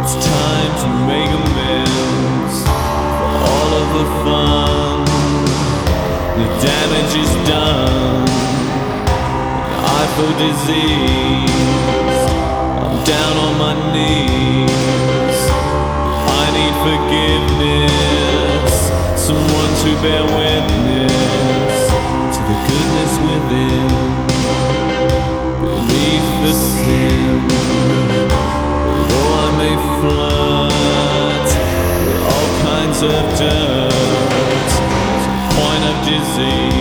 It's time to make amends for all of the fun. The damage is done. I feel disease. I'm down on my knees. I need forgiveness. Someone to bear witness to the goodness within. Of dirt. Point of disease.